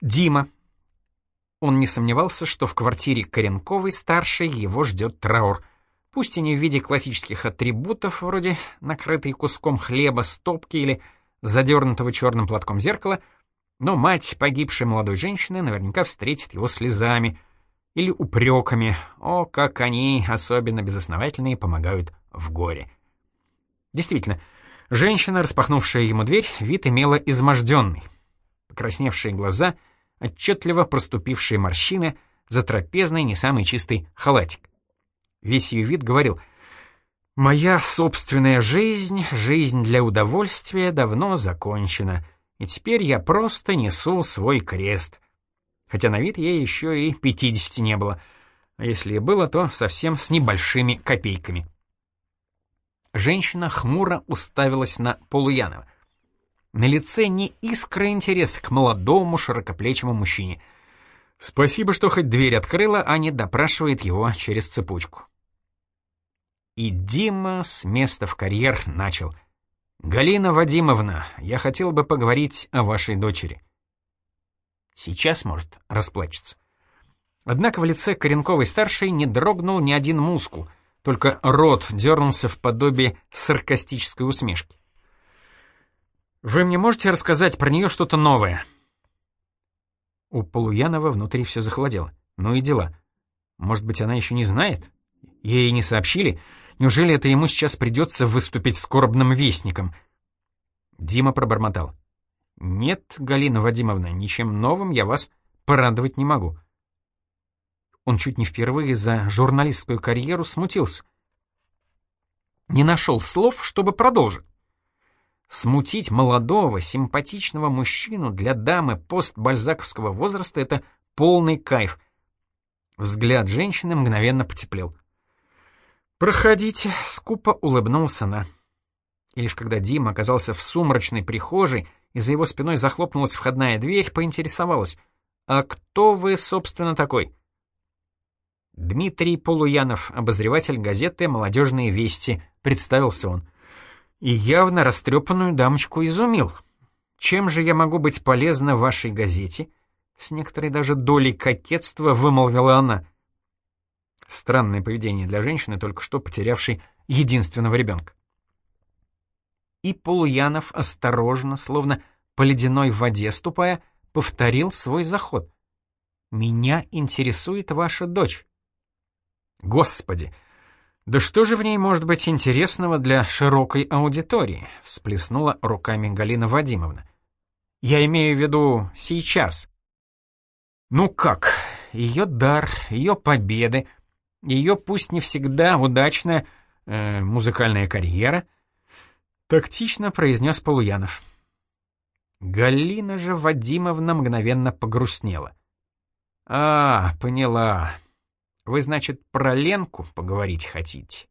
Дима. Он не сомневался, что в квартире Коренковой-старшей его ждет траур. Пусть и не в виде классических атрибутов, вроде накрытой куском хлеба стопки или задернутого черным платком зеркала, но мать погибшей молодой женщины наверняка встретит его слезами или упреками. О, как они, особенно безосновательные, помогают в горе. Действительно, женщина, распахнувшая ему дверь, вид имела изможденный. Покрасневшие глаза, отчетливо проступившие морщины, затрапезный, не самый чистый халатик. Весь ее вид говорил «Моя собственная жизнь, жизнь для удовольствия, давно закончена, и теперь я просто несу свой крест». Хотя на вид ей еще и 50 не было, а если и было, то совсем с небольшими копейками. Женщина хмуро уставилась на Полуянова. На лице не искра интереса к молодому широкоплечему мужчине. Спасибо, что хоть дверь открыла, а не допрашивает его через цепочку. И Дима с места в карьер начал. «Галина Вадимовна, я хотел бы поговорить о вашей дочери». Сейчас, может, расплачется. Однако в лице Коренковой-старшей не дрогнул ни один мускул — только рот дернулся в подобие саркастической усмешки. «Вы мне можете рассказать про нее что-то новое?» У Полуянова внутри все захолодело. Ну и дела. Может быть, она еще не знает? Ей не сообщили? Неужели это ему сейчас придется выступить скорбным вестником? Дима пробормотал. «Нет, Галина Вадимовна, ничем новым я вас порадовать не могу. Он чуть не впервые за журналистскую карьеру смутился. Не нашел слов, чтобы продолжить. Смутить молодого, симпатичного мужчину для дамы постбальзаковского возраста — это полный кайф. Взгляд женщины мгновенно потеплел. «Проходите», — скупо улыбнулся она. И лишь когда Дима оказался в сумрачной прихожей, и за его спиной захлопнулась входная дверь, поинтересовалась. «А кто вы, собственно, такой?» Дмитрий Полуянов, обозреватель газеты «Молодежные вести», представился он. И явно растрепанную дамочку изумил. «Чем же я могу быть полезна вашей газете?» С некоторой даже долей кокетства вымолвила она. Странное поведение для женщины, только что потерявшей единственного ребенка. И Полуянов осторожно, словно по ледяной воде ступая, повторил свой заход. «Меня интересует ваша дочь». Господи! Да что же в ней может быть интересного для широкой аудитории? Всплеснула руками Галина Вадимовна. Я имею в виду сейчас. Ну как? Ее дар, ее победы, ее пусть не всегда удачная э, музыкальная карьера, тактично произнес Полуянов. Галина же Вадимовна мгновенно погрустнела. «А, поняла. Вы, значит, про Ленку поговорить хотите?»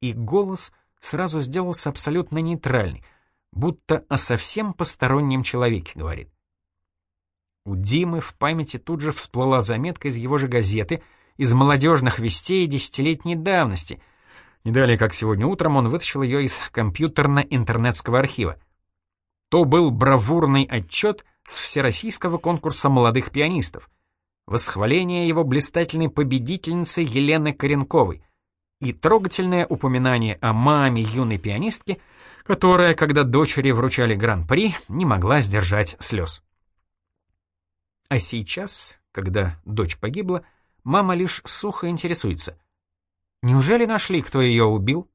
И голос сразу сделался абсолютно нейтральный, будто о совсем постороннем человеке говорит. У Димы в памяти тут же всплыла заметка из его же газеты, из молодежных вестей десятилетней давности. Не далее, как сегодня утром, он вытащил ее из компьютерно-интернетского архива. То был бравурный отчет с всероссийского конкурса молодых пианистов — восхваление его блистательной победительницы Елены Коренковой и трогательное упоминание о маме юной пианистки, которая, когда дочери вручали гран-при, не могла сдержать слез. А сейчас, когда дочь погибла, мама лишь сухо интересуется. Неужели нашли, кто ее убил?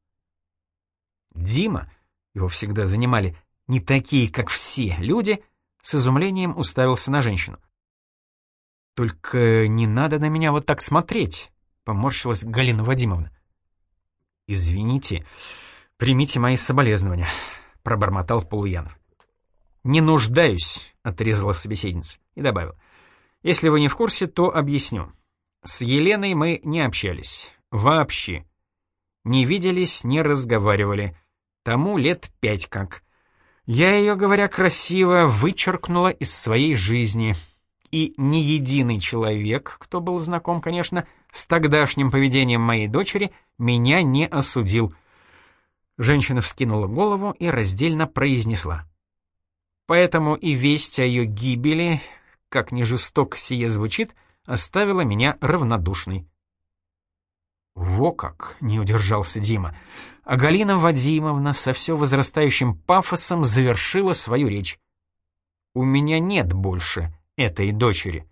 Дима, его всегда занимали не такие, как все люди, с изумлением уставился на женщину. «Только не надо на меня вот так смотреть», — поморщилась Галина Вадимовна. «Извините, примите мои соболезнования», — пробормотал Полуянов. «Не нуждаюсь», — отрезала собеседница и добавил. «Если вы не в курсе, то объясню. С Еленой мы не общались. Вообще. Не виделись, не разговаривали. Тому лет пять как. Я ее, говоря красиво, вычеркнула из своей жизни, и ни единый человек, кто был знаком, конечно, с тогдашним поведением моей дочери, меня не осудил. Женщина вскинула голову и раздельно произнесла. Поэтому и весть о ее гибели, как ни жесток сие звучит, оставила меня равнодушной. Во как, не удержался Дима. А Галина Вадимовна со все возрастающим пафосом завершила свою речь. У меня нет больше этой дочери.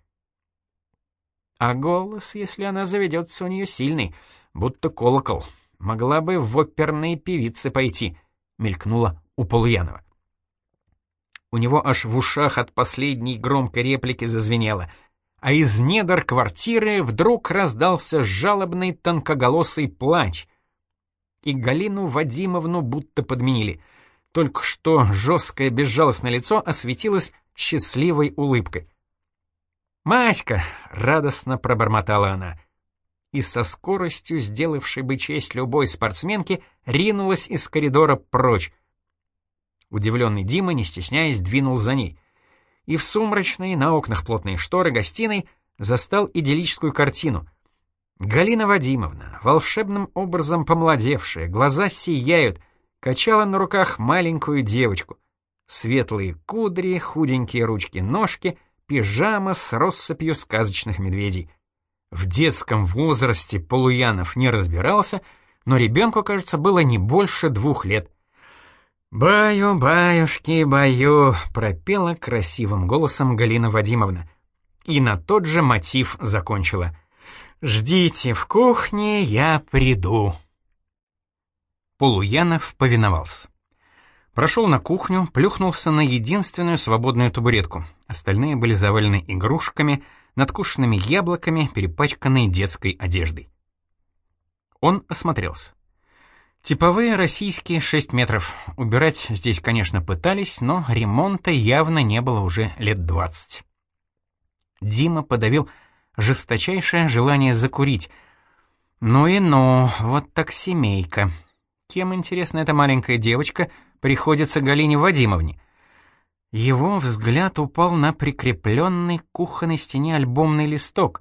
А голос, если она заведется, у нее сильный, будто колокол. Могла бы в оперные певицы пойти, мелькнула у Полуянова. У него аж в ушах от последней громкой реплики зазвенело, а из недр квартиры вдруг раздался жалобный тонкоголосый плач. И Галину Вадимовну будто подменили. Только что жесткое безжалостное лицо осветилось счастливой улыбкой. «Маська!» — радостно пробормотала она. И со скоростью, сделавшей бы честь любой спортсменке, ринулась из коридора прочь, Удивленный Дима, не стесняясь, двинул за ней. И в сумрачной, на окнах плотные шторы гостиной застал идиллическую картину. Галина Вадимовна, волшебным образом помолодевшая, глаза сияют, качала на руках маленькую девочку. Светлые кудри, худенькие ручки-ножки, пижама с россыпью сказочных медведей. В детском возрасте Полуянов не разбирался, но ребенку, кажется, было не больше двух лет — «Баю, баюшки, баю», — пропела красивым голосом Галина Вадимовна. И на тот же мотив закончила. «Ждите в кухне, я приду». Полуянов повиновался. Прошел на кухню, плюхнулся на единственную свободную табуретку. Остальные были завалены игрушками, надкушенными яблоками, перепачканной детской одеждой. Он осмотрелся. Типовые российские 6 метров. Убирать здесь, конечно, пытались, но ремонта явно не было уже лет 20. Дима подавил жесточайшее желание закурить. Ну и ну, вот так семейка. Кем, интересно, эта маленькая девочка приходится Галине Вадимовне? Его взгляд упал на прикрепленный к кухонной стене альбомный листок.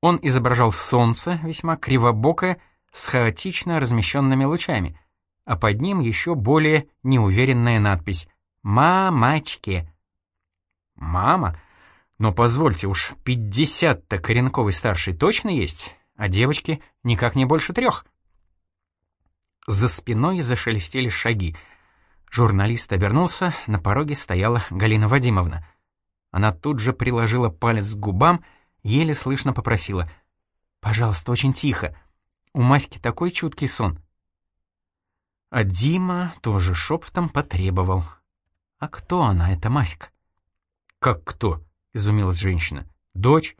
Он изображал солнце, весьма кривобокое, с хаотично размещенными лучами, а под ним еще более неуверенная надпись «Мамочки». «Мама? Но позвольте уж, 50-то Коренковый старший точно есть, а девочки никак не больше трех». За спиной зашелестели шаги. Журналист обернулся, на пороге стояла Галина Вадимовна. Она тут же приложила палец к губам, еле слышно попросила «Пожалуйста, очень тихо». У Маськи такой чуткий сон. А Дима тоже шепотом потребовал. «А кто она, эта Маська?» «Как кто?» — изумилась женщина. «Дочь?»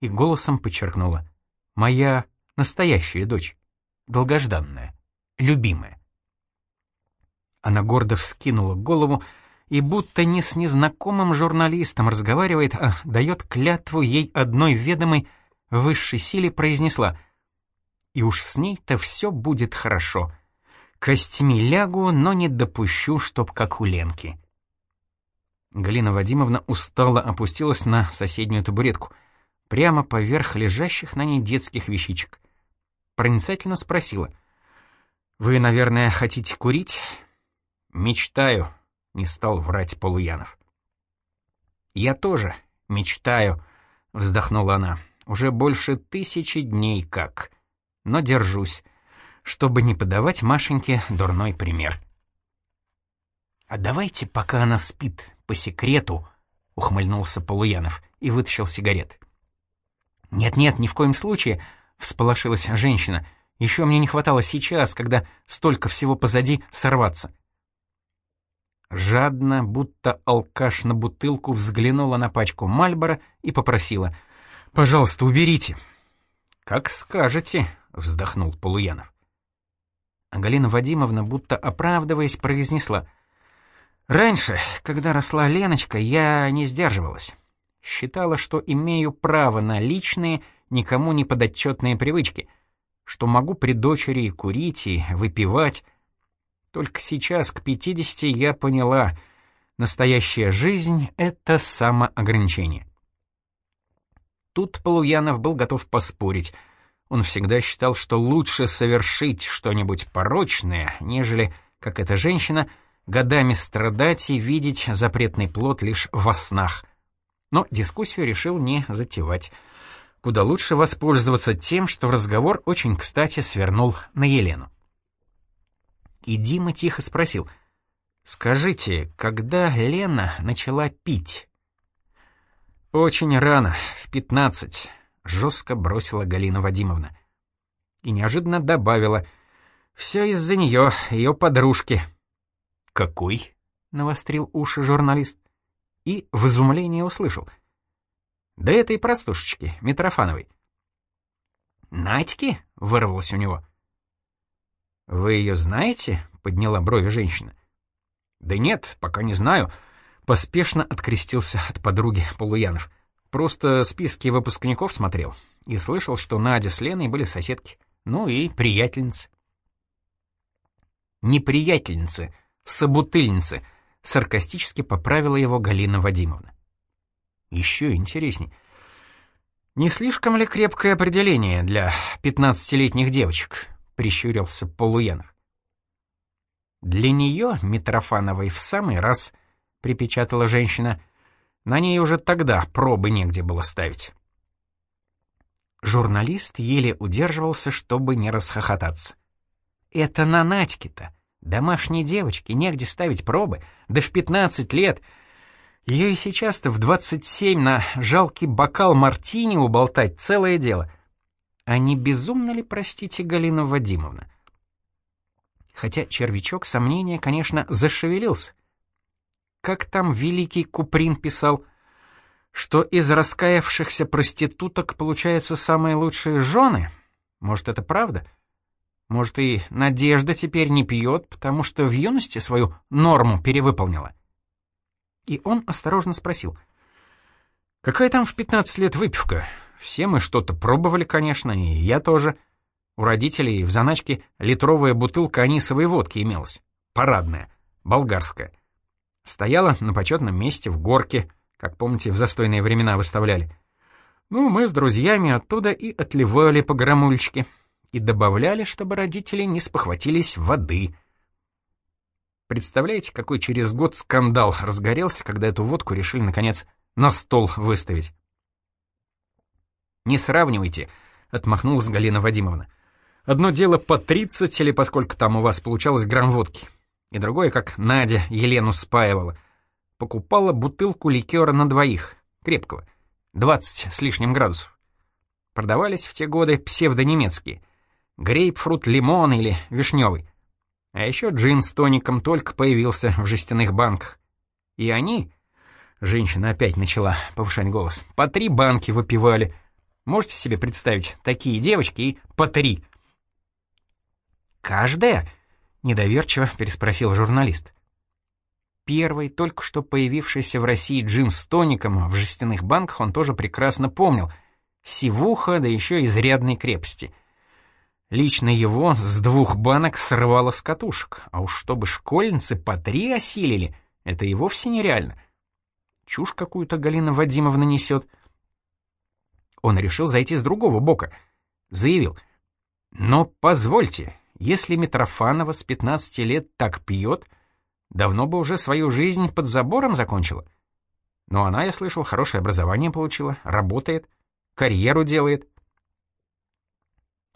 И голосом подчеркнула. «Моя настоящая дочь. Долгожданная. Любимая». Она гордо вскинула голову и будто не с незнакомым журналистом разговаривает, а дает клятву ей одной ведомой высшей силе произнесла — и уж с ней-то все будет хорошо. Костьми лягу, но не допущу, чтоб как у Ленки. Галина Вадимовна устало опустилась на соседнюю табуретку, прямо поверх лежащих на ней детских вещичек. Проницательно спросила. «Вы, наверное, хотите курить?» «Мечтаю», — не стал врать Полуянов. «Я тоже мечтаю», — вздохнула она. «Уже больше тысячи дней как но держусь, чтобы не подавать Машеньке дурной пример. «А давайте, пока она спит, по секрету», — ухмыльнулся Полуянов и вытащил сигареты. «Нет-нет, ни в коем случае», — всполошилась женщина. «Еще мне не хватало сейчас, когда столько всего позади, сорваться». Жадно, будто алкаш на бутылку, взглянула на пачку Мальбора и попросила. «Пожалуйста, уберите». «Как скажете», — вздохнул Полуянов. А Галина Вадимовна, будто оправдываясь, произнесла. «Раньше, когда росла Леночка, я не сдерживалась. Считала, что имею право на личные, никому не подотчетные привычки, что могу при дочери курить и выпивать. Только сейчас, к пятидесяти, я поняла, настоящая жизнь — это самоограничение». Тут Полуянов был готов поспорить — он всегда считал, что лучше совершить что-нибудь порочное, нежели, как эта женщина, годами страдать и видеть запретный плод лишь во снах. Но дискуссию решил не затевать. Куда лучше воспользоваться тем, что разговор очень кстати свернул на Елену. И Дима тихо спросил, «Скажите, когда Лена начала пить?» «Очень рано, в пятнадцать», — жестко бросила Галина Вадимовна. И неожиданно добавила, «Все из-за нее, ее подружки». «Какой?» — навострил уши журналист. И в изумлении услышал. «Да этой простушечки, Митрофановой». «Надьки?» — вырвалось у него. «Вы ее знаете?» — подняла брови женщина. «Да нет, пока не знаю», Поспешно открестился от подруги Полуянов. Просто списки выпускников смотрел и слышал, что Надя с Леной были соседки. Ну и приятельницы. Неприятельницы, собутыльницы, саркастически поправила его Галина Вадимовна. Еще интересней. «Не слишком ли крепкое определение для пятнадцатилетних девочек?» — прищурился Полуянов. Для нее, Митрофановой, в самый раз — припечатала женщина. На ней уже тогда пробы негде было ставить. Журналист еле удерживался, чтобы не расхохотаться. «Это на Надьке-то. Домашней девочке негде ставить пробы. Да в 15 лет. Ее и сейчас-то в 27 на жалкий бокал мартини уболтать целое дело. А не безумно ли, простите, Галина Вадимовна?» Хотя червячок сомнения, конечно, зашевелился. Как там великий Куприн писал, что из раскаявшихся проституток получаются самые лучшие жены? Может, это правда? Может, и Надежда теперь не пьет, потому что в юности свою норму перевыполнила? И он осторожно спросил. «Какая там в 15 лет выпивка? Все мы что-то пробовали, конечно, и я тоже. У родителей в заначке литровая бутылка анисовой водки имелась. Парадная, болгарская. Стояла на почетном месте в горке, как помните, в застойные времена выставляли. Ну, мы с друзьями оттуда и отливали по грамульчике. И добавляли, чтобы родители не спохватились воды. Представляете, какой через год скандал разгорелся, когда эту водку решили, наконец, на стол выставить? «Не сравнивайте», — отмахнулась Галина Вадимовна. «Одно дело по 30 или поскольку там у вас получалось грамм водки, и другое, как Надя Елену спаивала. Покупала бутылку ликера на двоих, крепкого, 20 с лишним градусов. Продавались в те годы псевдонемецкие. Грейпфрут, лимон или вишневый. А еще джин с тоником только появился в жестяных банках. И они, женщина опять начала повышать голос, по три банки выпивали. Можете себе представить, такие девочки и по три. «Каждая?» — недоверчиво переспросил журналист. Первый, только что появившийся в России джин с тоником в жестяных банках он тоже прекрасно помнил. Сивуха, да еще изрядной крепости. Лично его с двух банок срывало с катушек, а уж чтобы школьницы по три осилили, это и вовсе нереально. Чушь какую-то Галина Вадимовна несет. Он решил зайти с другого бока. Заявил, «Но позвольте, если Митрофанова с 15 лет так пьет, давно бы уже свою жизнь под забором закончила. Но она, я слышал, хорошее образование получила, работает, карьеру делает.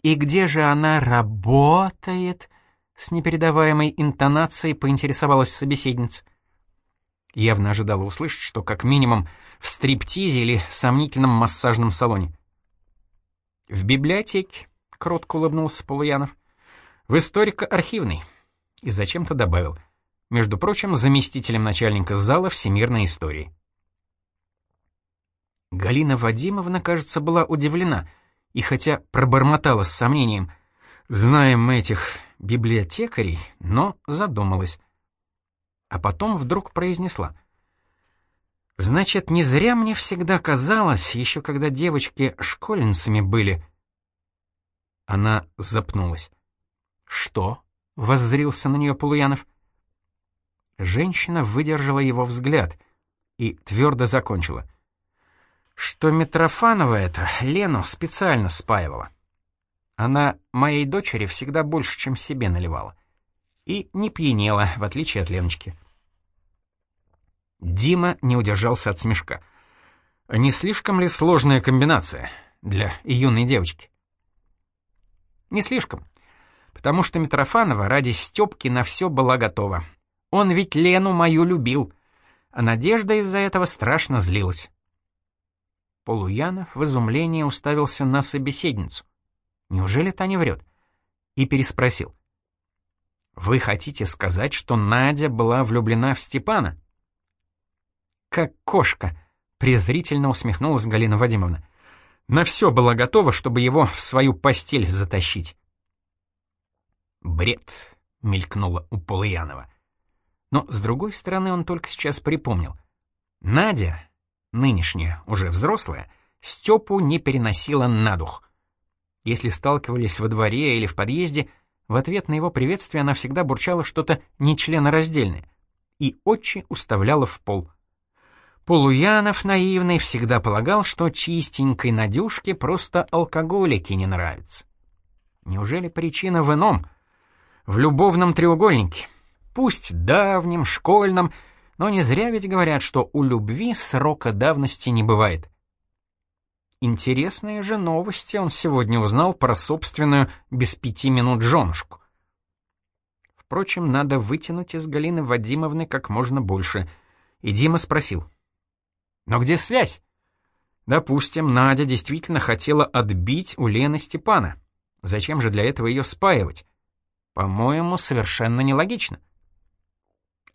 «И где же она работает?» — с непередаваемой интонацией поинтересовалась собеседница. Явно ожидала услышать, что как минимум в стриптизе или сомнительном массажном салоне. «В библиотеке», — кротко улыбнулся Полуянов. В историко-архивный. И зачем-то добавил. Между прочим, заместителем начальника зала всемирной истории. Галина Вадимовна, кажется, была удивлена, и хотя пробормотала с сомнением, знаем мы этих библиотекарей, но задумалась. А потом вдруг произнесла. «Значит, не зря мне всегда казалось, еще когда девочки школьницами были». Она запнулась. «Что?» — воззрился на нее Полуянов. Женщина выдержала его взгляд и твердо закончила. «Что Митрофанова это Лену специально спаивала. Она моей дочери всегда больше, чем себе наливала. и не пьянела, в отличие от Леночки. Дима не удержался от смешка. Не слишком ли сложная комбинация для юной девочки? Не слишком, потому что Митрофанова ради Стёпки на все была готова. Он ведь Лену мою любил, а Надежда из-за этого страшно злилась. Полуянов в изумлении уставился на собеседницу. Неужели та не врет? И переспросил. «Вы хотите сказать, что Надя была влюблена в Степана?» «Как кошка», — презрительно усмехнулась Галина Вадимовна. «На все была готова, чтобы его в свою постель затащить». «Бред», — мелькнуло у Полуянова. Но, с другой стороны, он только сейчас припомнил. Надя, нынешняя, уже взрослая, Степу не переносила на дух. Если сталкивались во дворе или в подъезде, в ответ на его приветствие она всегда бурчала что-то нечленораздельное и очи уставляла в пол. Полуянов, наивный, всегда полагал, что чистенькой Надюшке просто алкоголики не нравятся. Неужели причина в ином? В любовном треугольнике. Пусть давнем, школьном, но не зря ведь говорят, что у любви срока давности не бывает. Интересные же новости он сегодня узнал про собственную без пяти минут женушку. Впрочем, надо вытянуть из Галины Вадимовны как можно больше. И Дима спросил. «Но где связь?» Допустим, Надя действительно хотела отбить у Лены Степана. Зачем же для этого ее спаивать? По-моему, совершенно нелогично.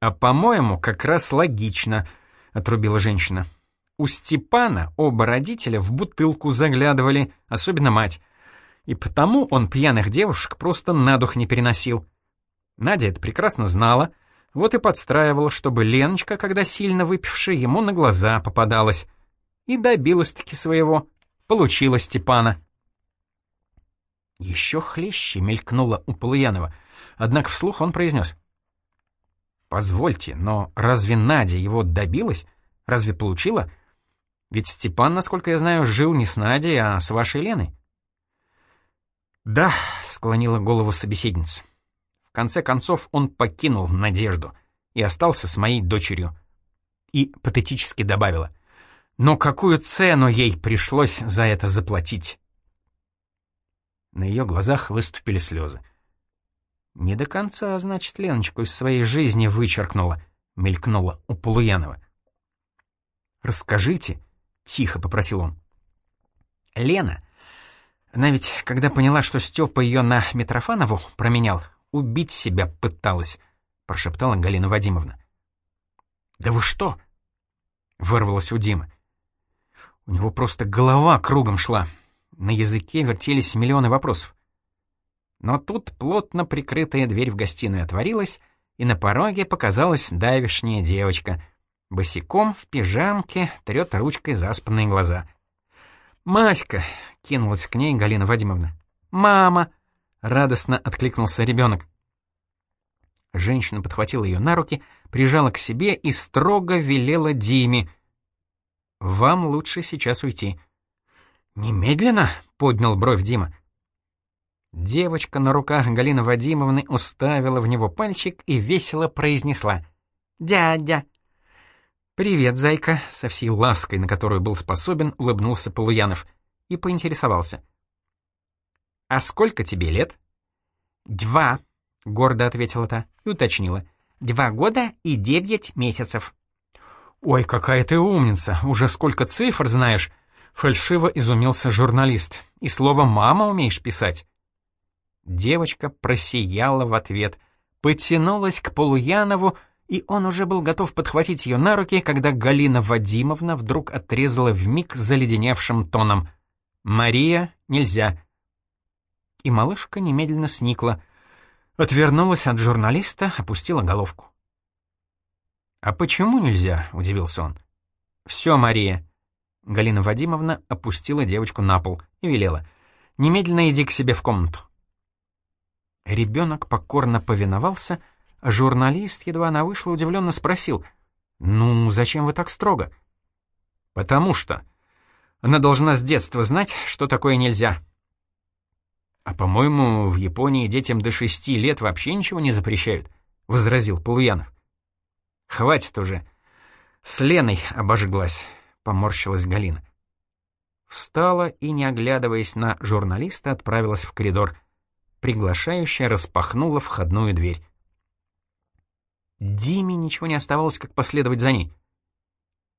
«А по-моему, как раз логично», — отрубила женщина. У Степана оба родителя в бутылку заглядывали, особенно мать. И потому он пьяных девушек просто на дух не переносил. Надя это прекрасно знала, вот и подстраивала, чтобы Леночка, когда сильно выпившая, ему на глаза попадалась. И добилась-таки своего. Получила Степана. Еще хлеще мелькнуло у Полуянова, однако вслух он произнес. «Позвольте, но разве Надя его добилась? Разве получила?» Ведь Степан, насколько я знаю, жил не с Надей, а с вашей Леной. «Да», — склонила голову собеседница. «В конце концов он покинул Надежду и остался с моей дочерью». И патетически добавила. «Но какую цену ей пришлось за это заплатить?» На ее глазах выступили слезы. «Не до конца, значит, Леночку из своей жизни вычеркнула», — мелькнула у Полуянова. «Расскажите», — тихо попросил он. «Лена, она ведь, когда поняла, что Степа ее на Митрофанову променял, убить себя пыталась», — прошептала Галина Вадимовна. «Да вы что?» — вырвалось у Димы. У него просто голова кругом шла. На языке вертелись миллионы вопросов. Но тут плотно прикрытая дверь в гостиную отворилась, и на пороге показалась давишняя девочка — Босиком, в пижамке, трёт ручкой заспанные глаза. «Маська!» — кинулась к ней Галина Вадимовна. «Мама!» — радостно откликнулся ребенок. Женщина подхватила ее на руки, прижала к себе и строго велела Диме. «Вам лучше сейчас уйти». «Немедленно?» — поднял бровь Дима. Девочка на руках Галины Вадимовны уставила в него пальчик и весело произнесла. «Дядя!» «Привет, зайка», — со всей лаской, на которую был способен, улыбнулся Полуянов и поинтересовался. «А сколько тебе лет?» «Два», — гордо ответила та и уточнила. «Два года и девять месяцев». «Ой, какая ты умница! Уже сколько цифр знаешь!» Фальшиво изумился журналист. «И слово «мама» умеешь писать?» Девочка просияла в ответ, потянулась к Полуянову, и он уже был готов подхватить ее на руки, когда Галина Вадимовна вдруг отрезала вмиг заледеневшим тоном. «Мария, нельзя!» И малышка немедленно сникла, отвернулась от журналиста, опустила головку. «А почему нельзя?» — удивился он. «Все, Мария!» Галина Вадимовна опустила девочку на пол и велела. «Немедленно иди к себе в комнату». Ребенок покорно повиновался — Журналист, едва она вышла, удивленно спросил, «Ну, зачем вы так строго?» «Потому что. Она должна с детства знать, что такое нельзя». «А, по-моему, в Японии детям до шести лет вообще ничего не запрещают», — возразил Полуянов. «Хватит уже. С Леной обожглась», — поморщилась Галина. Встала и, не оглядываясь на журналиста, отправилась в коридор. Приглашающая распахнула входную дверь. Диме ничего не оставалось, как последовать за ней.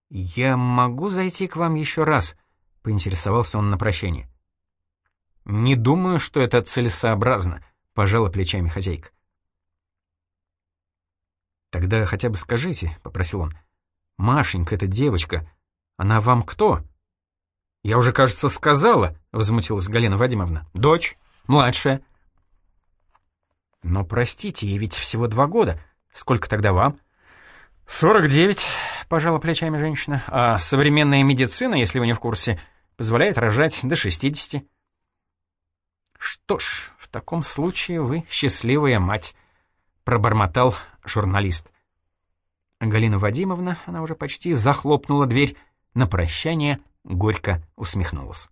«Я могу зайти к вам еще раз?» — поинтересовался он на прощание. «Не думаю, что это целесообразно», — пожала плечами хозяйка. «Тогда хотя бы скажите», — попросил он. «Машенька, эта девочка, она вам кто?» «Я уже, кажется, сказала», — возмутилась Галина Вадимовна. «Дочь, младшая». «Но простите, ей ведь всего два года. Сколько тогда вам?» «Сорок девять», — пожала плечами женщина. «А современная медицина, если вы не в курсе, позволяет рожать до шестидесяти». «Что ж, в таком случае вы счастливая мать», — пробормотал журналист. Галина Вадимовна, она уже почти захлопнула дверь, на прощание горько усмехнулась.